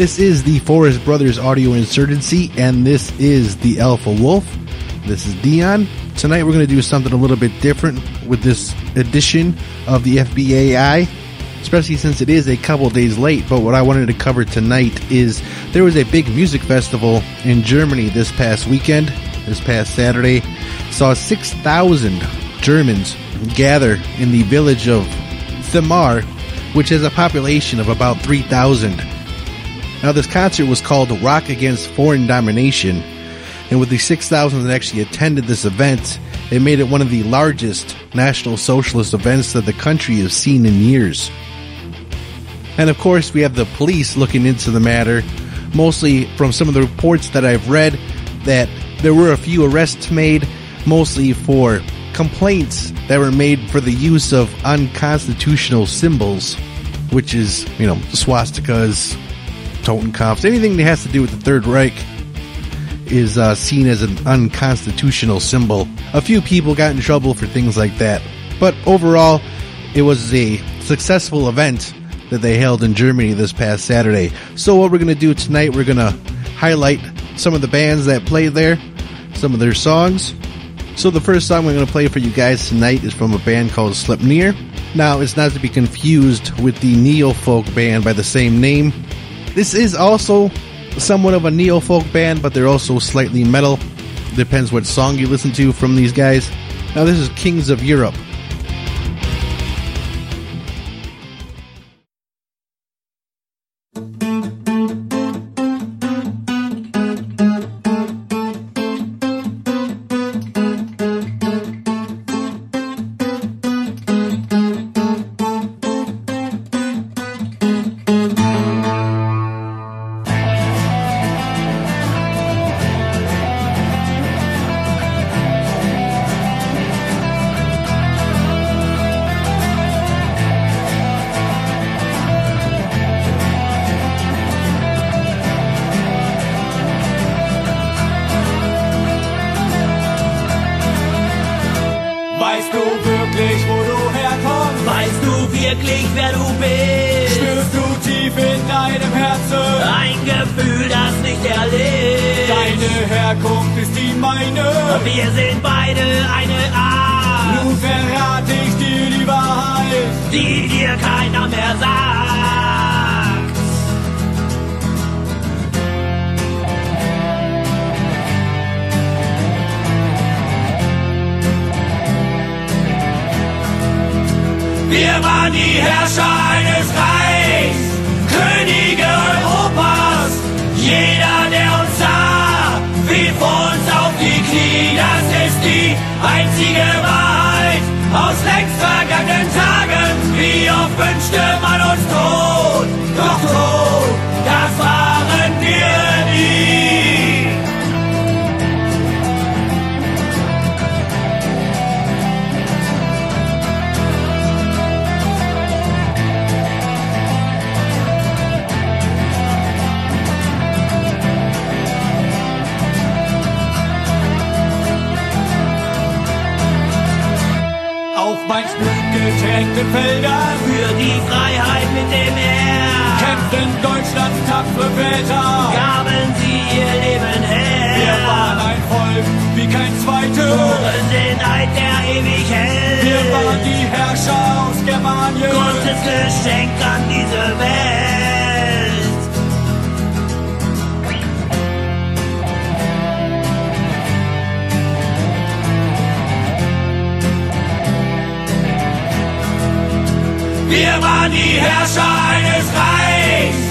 This is the Forest Brothers Audio Insurgency, and this is the Alpha Wolf. This is Dion. Tonight we're going to do something a little bit different with this edition of the FBAI, especially since it is a couple days late. But what I wanted to cover tonight is there was a big music festival in Germany this past weekend, this past Saturday. Saw 6,000 Germans gather in the village of Thamar, which has a population of about 3,000. Now, this concert was called Rock Against Foreign Domination, and with the 6,000 that actually attended this event, it made it one of the largest National Socialist events that the country has seen in years. And of course, we have the police looking into the matter, mostly from some of the reports that I've read that there were a few arrests made, mostly for complaints that were made for the use of unconstitutional symbols, which is, you know, swastikas, Totenkopfs, anything that has to do with the Third Reich is uh, seen as an unconstitutional symbol. A few people got in trouble for things like that, but overall, it was a successful event that they held in Germany this past Saturday. So, what we're going to do tonight, we're going to highlight some of the bands that played there, some of their songs. So, the first song we're going to play for you guys tonight is from a band called Sleipnir. Now, it's not to be confused with the neo folk band by the same name. This is also somewhat of a neo folk band, but they're also slightly metal. Depends what song you listen to from these guys. Now, this is Kings of Europe. Wir sind beide eine Art, Nun verrate ich dir die Wahrheit. die dir keiner mehr sagt. Wir waren die Herrscher eines Reichs, Könige Europas. Jeder, einzige Wahrheit aus längst vergangenen Tagen. Wie oft wünschte man uns Tod, blühgetränkten Feldern Für die Freiheit mit dem Herr kämpften Deutschlands tapfere Väter. gaben sie ihr Leben Wir waren her. ein Volk wie kein zweites. Worin den Eid, der ewig hält. Wir waren die Herrscher aus Germanien. Gottes Geschenk an diese Welt. Waren die Herrscher eines Reichs,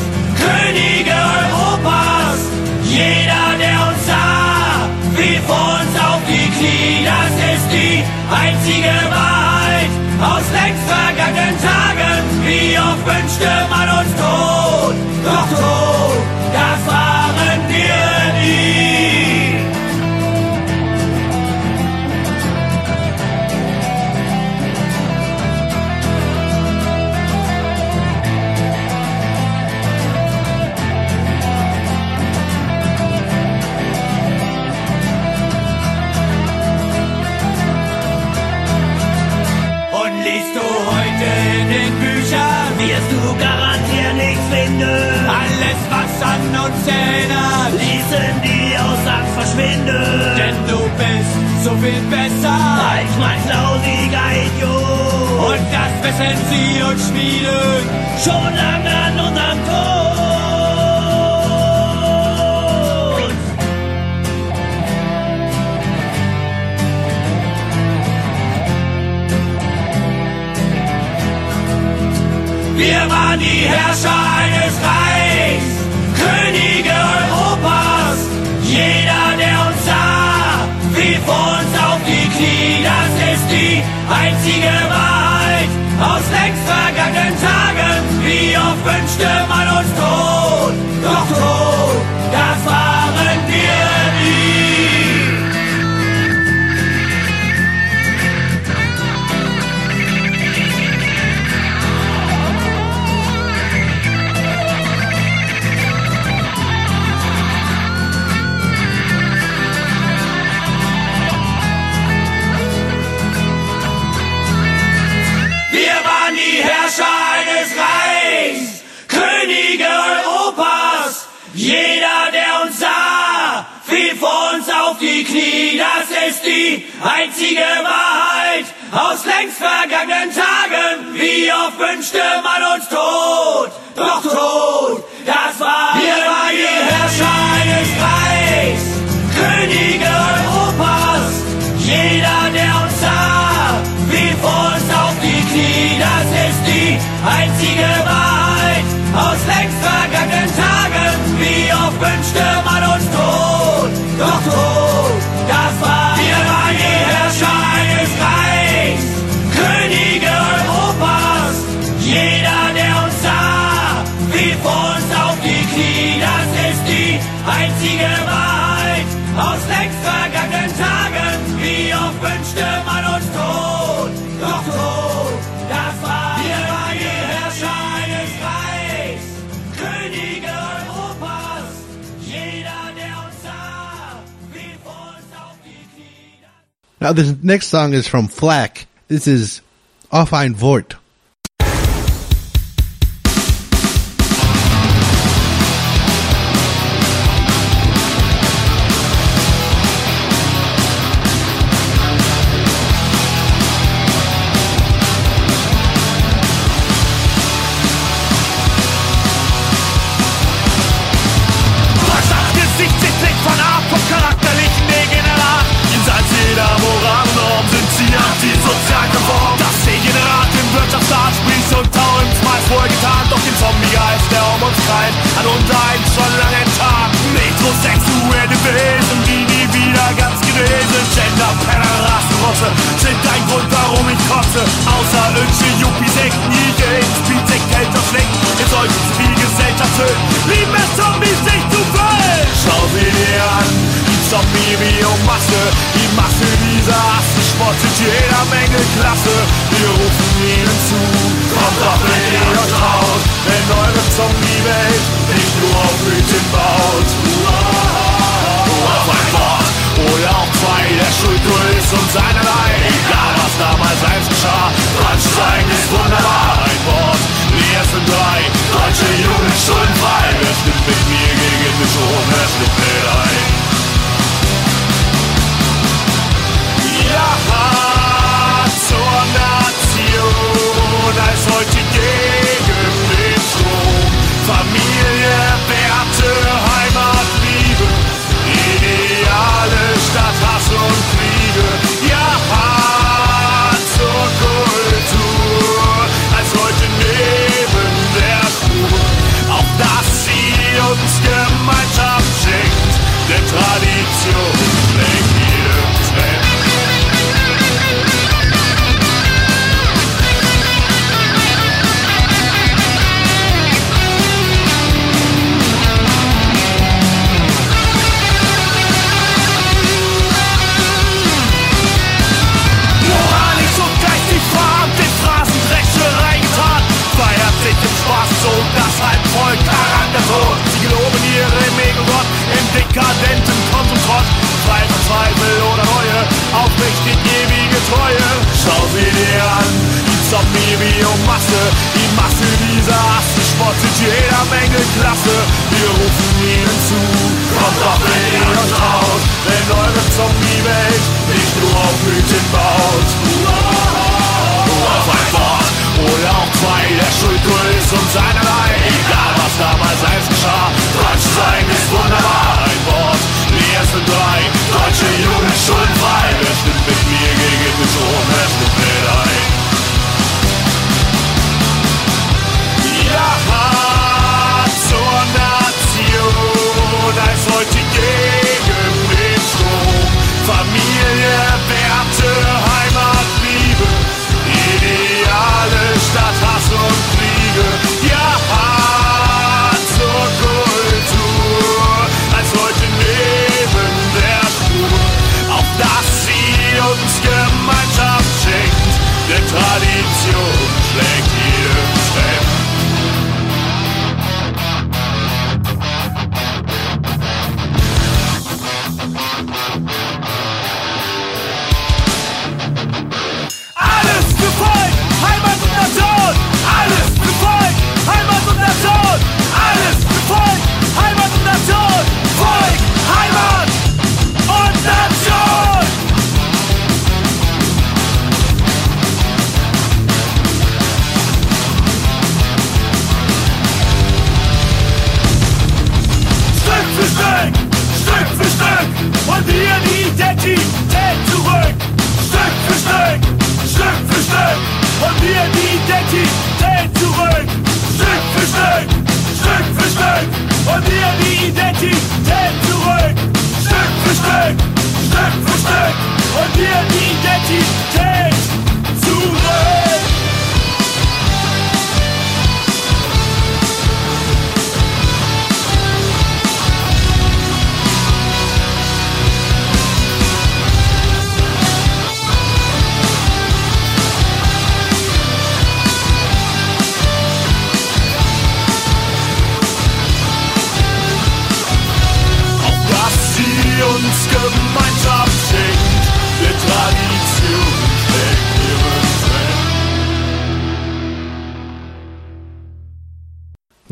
Könige Europas. Jeder, der uns sah, fiel vor uns auf die Knie. Das ist die einzige Wahrheit aus längst vergangenen Tagen. Wie oft wünschte man uns Tod, doch tot, Now, this next song is from Flack. This is Auf ein Wort. Kotze sind ein Grund, warum ich kotze. Außer Ötsche, Juppie, Sekt, Nige, in Speed, Sekt, Kälter, schlecht. Ihr sollt wie Gesellschaft töten. Lieben es Zombies nicht zu füllen. Schau sie dir an, die Zombie-Biomasse. Die Masse dieser Assen spottet jeder Menge Klasse. Wir rufen ihnen zu, kommt doch mit ihr raus. Wenn eure Zombie-Welt nicht nur auf Mythen baut. Wow, wow, wow, wow, wow, wohl auch frei. Der Schuld ist uns einerlei. Egal was damals eins geschah, Deutsch sein ist wunderbar. Ein Wort, wir sind drei. Deutsche Jugend schuldenfrei. Wer stimmt mit mir gegen mich und Wer stimmt mit ein? Ja, zur Nation als heute heutige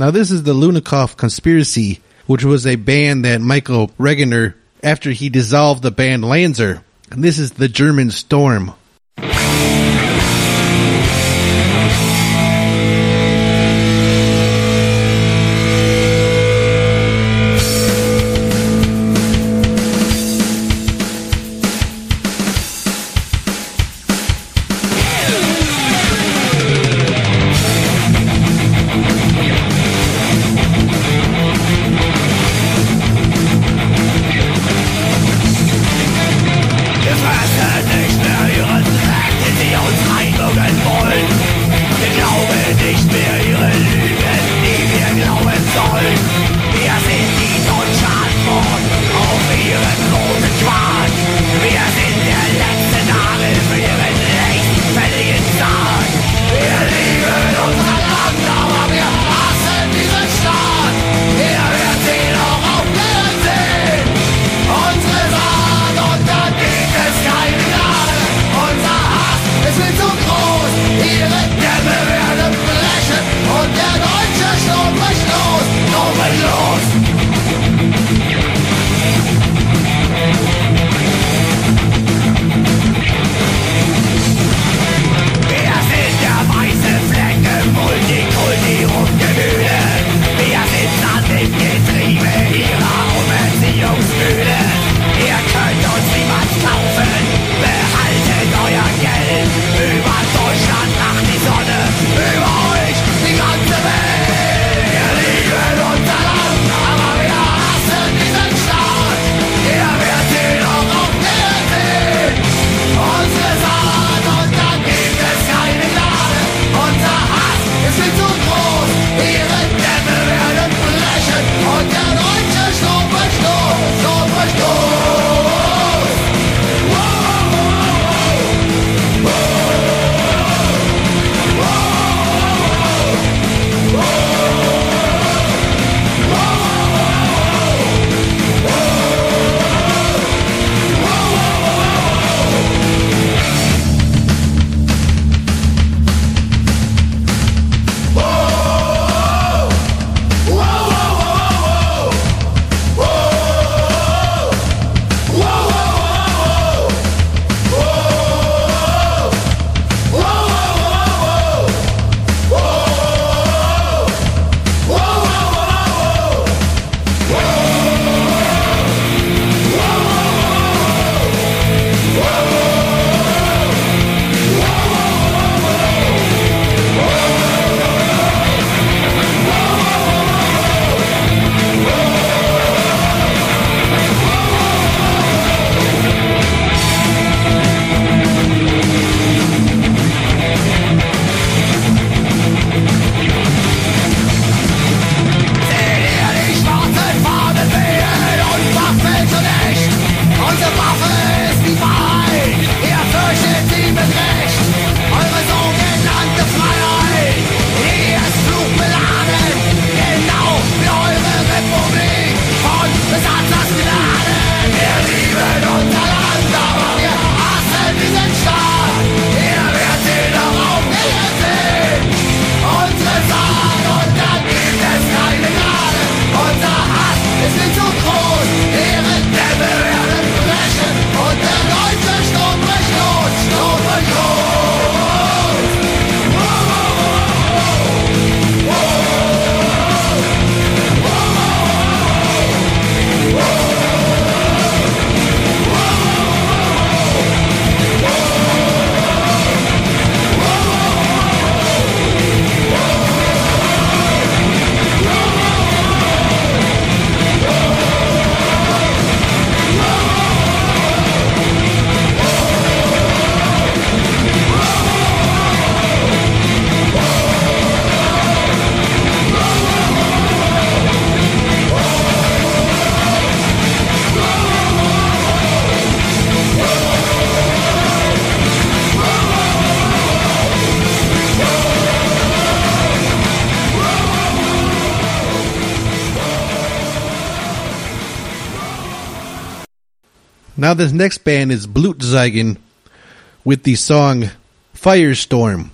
Now, this is the Lunikov Conspiracy, which was a band that Michael Regener, after he dissolved the band Lanzer, and this is the German Storm, Now, this next band is Blutzeigen with the song Firestorm.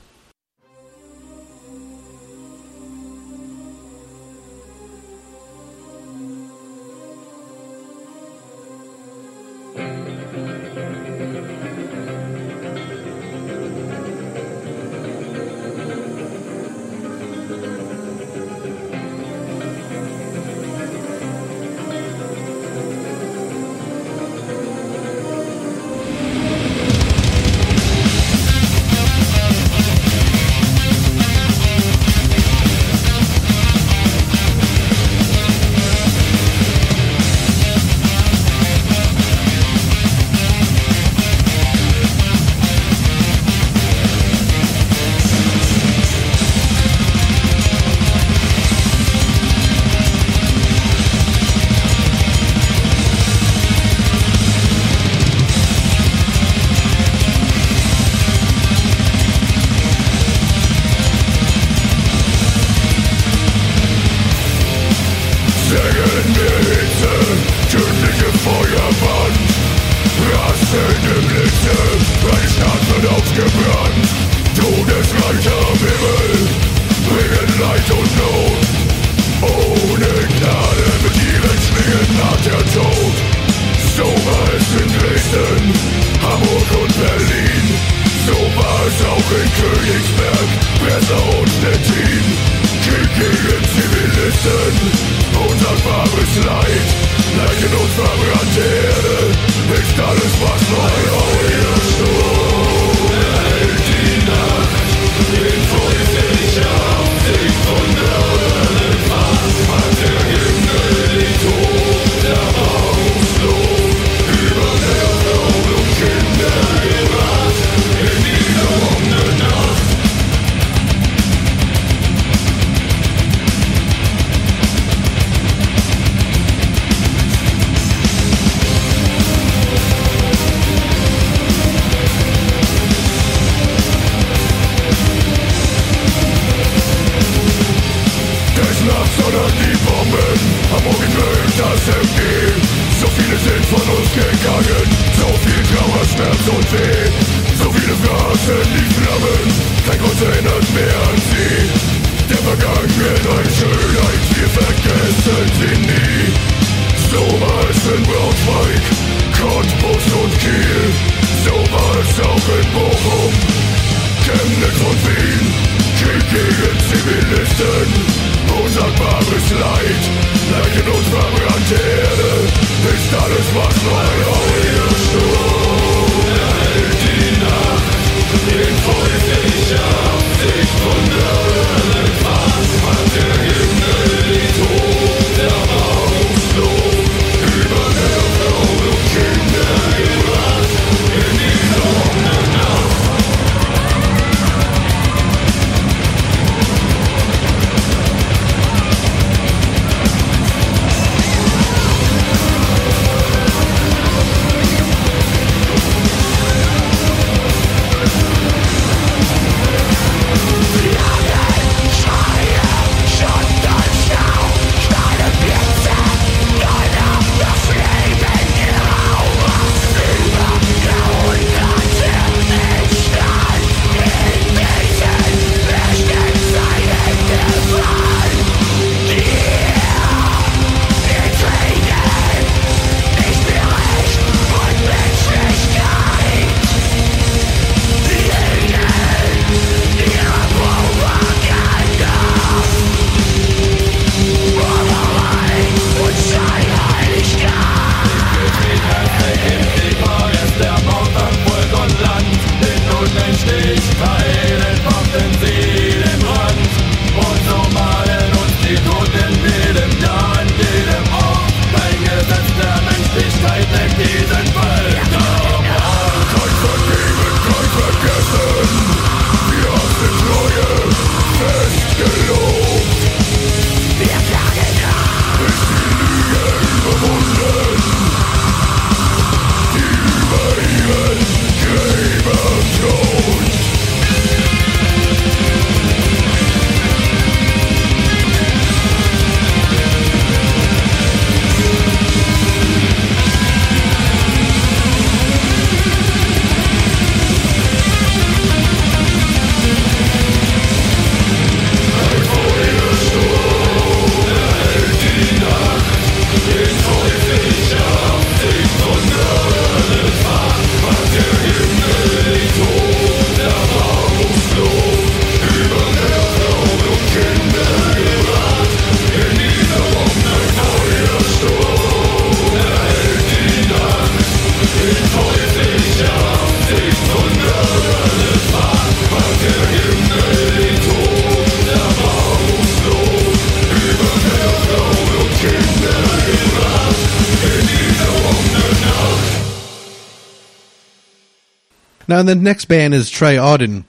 Now, the next band is Trey Auden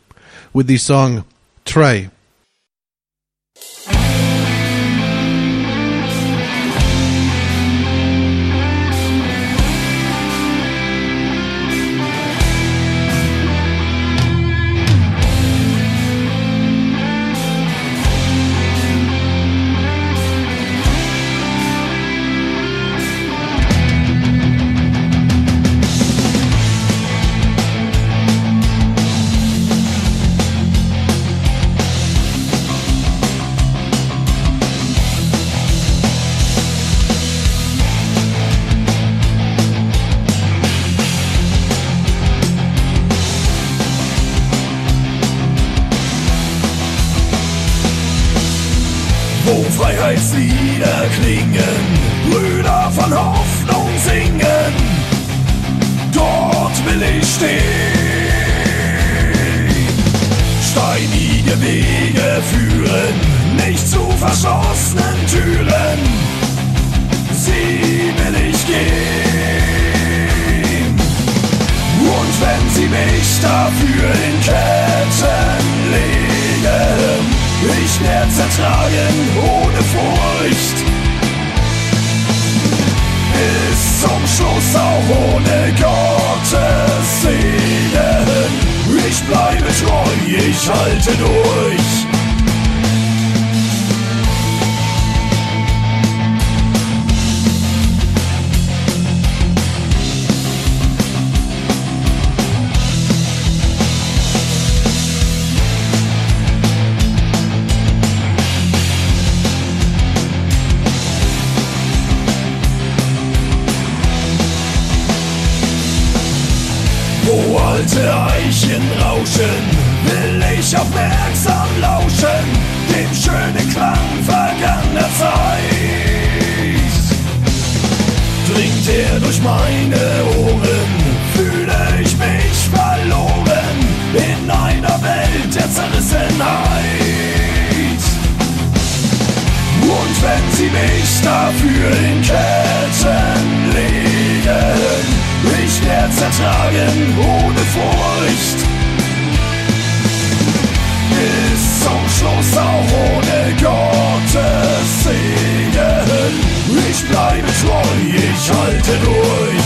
with the song Trey. Mich dafür in Ketten legen, ich werd zertragen ohne Furcht. Bis zum Schluss auch ohne Gottes Segen. Ich bleibe treu, ich halte durch. Wo alte Eichen rauschen, will ich aufmerksam lauschen, dem schönen Klang vergangener Zeit. Dringt er durch meine Ohren, fühle ich mich verloren in einer Welt der Zerrissenheit. Und wenn sie mich dafür in Ketten legen, zertragen ohne Furcht. Bis zum Schluss auch ohne Gottes Segen. Ich bleibe treu, ich halte durch.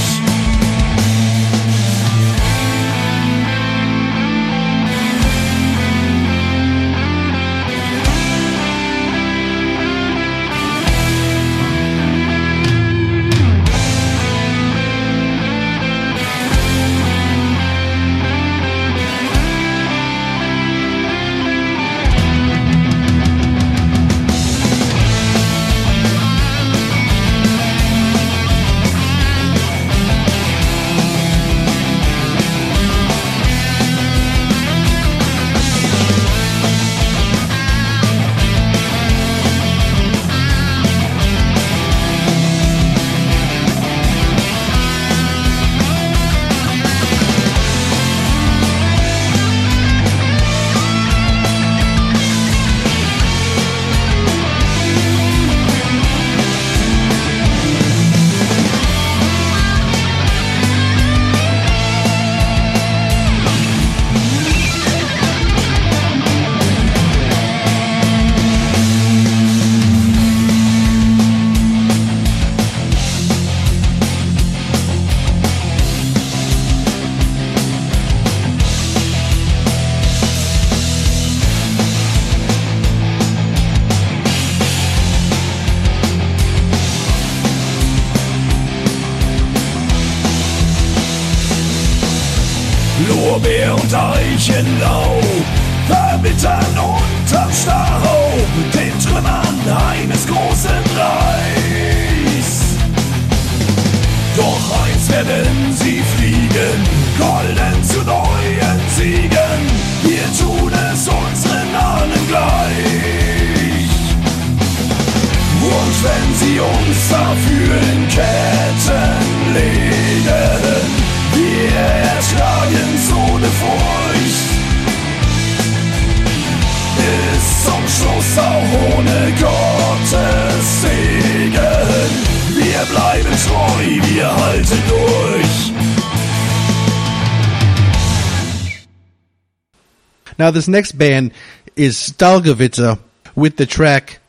Now, this next band is Stalgewitzer with the track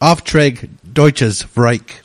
Auftrag Deutsches Reich.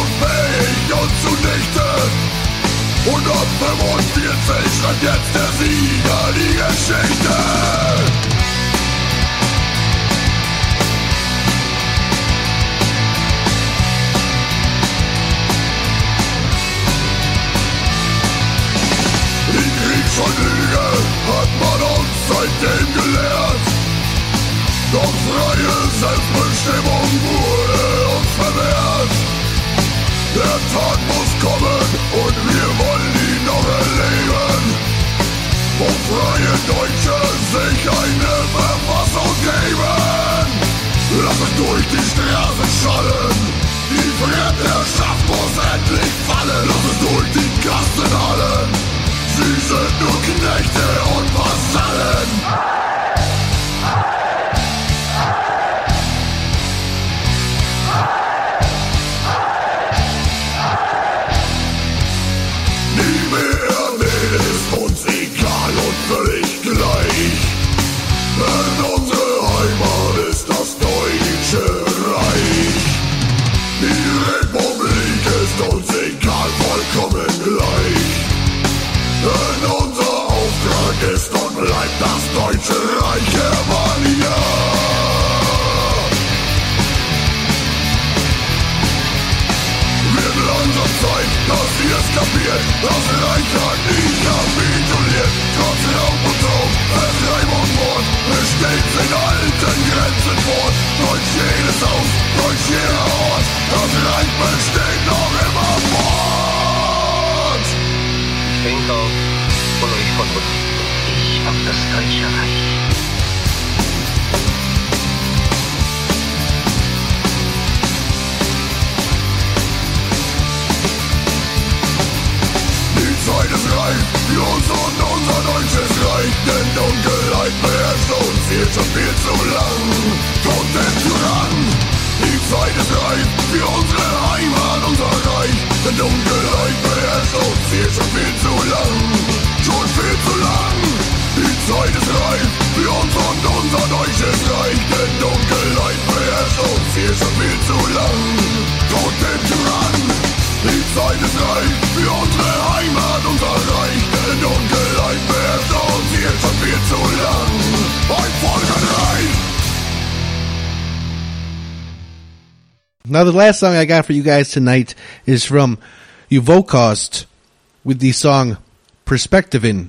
unfähig und zunichte. 145 schreibt jetzt der Sieger die Geschichte. Die Kriegsverlüge hat man uns seitdem gelehrt. Doch freie Selbstbestimmung wurde der Tag muss kommen und wir wollen ihn noch erleben. Wo freie Deutsche sich eine Verfassung geben. Lass uns durch die Straße schallen. Die Fremderschaft muss endlich fallen. Lass uns durch die Kastenhallen. Sie sind nur Knechte und Vasallen. uns egal, vollkommen gleich. Denn unser Auftrag ist und bleibt das deutsche Reich Germania. unserer Zeit, dass sie es kapiert, das Reich hat nie kapituliert. Trotz Raub und Raum, Vertreib und Mord, besteht in alten Grenzen fort. Deutsch jedes Haus, deutsch jeder Ort, das Reich besteht noch. Auf Ulrich von Hutt. Ich hab das Deutsche Reich. Zeit ist reif für uns und unser deutsches Reich, denn Dunkelheit beherrscht uns hier schon viel zu lang. Tod den Tyrann, die Zeit ist reif für unsere Heimat, unser Reich, denn Dunkelheit beherrscht uns hier schon viel zu lang. Schon viel zu lang. Die Zeit ist reif für uns und unser deutsches Reich, denn Dunkelheit beherrscht uns hier schon viel zu lang. Now, the last song I got for you guys tonight is from Uvokost with the song Perspectivin.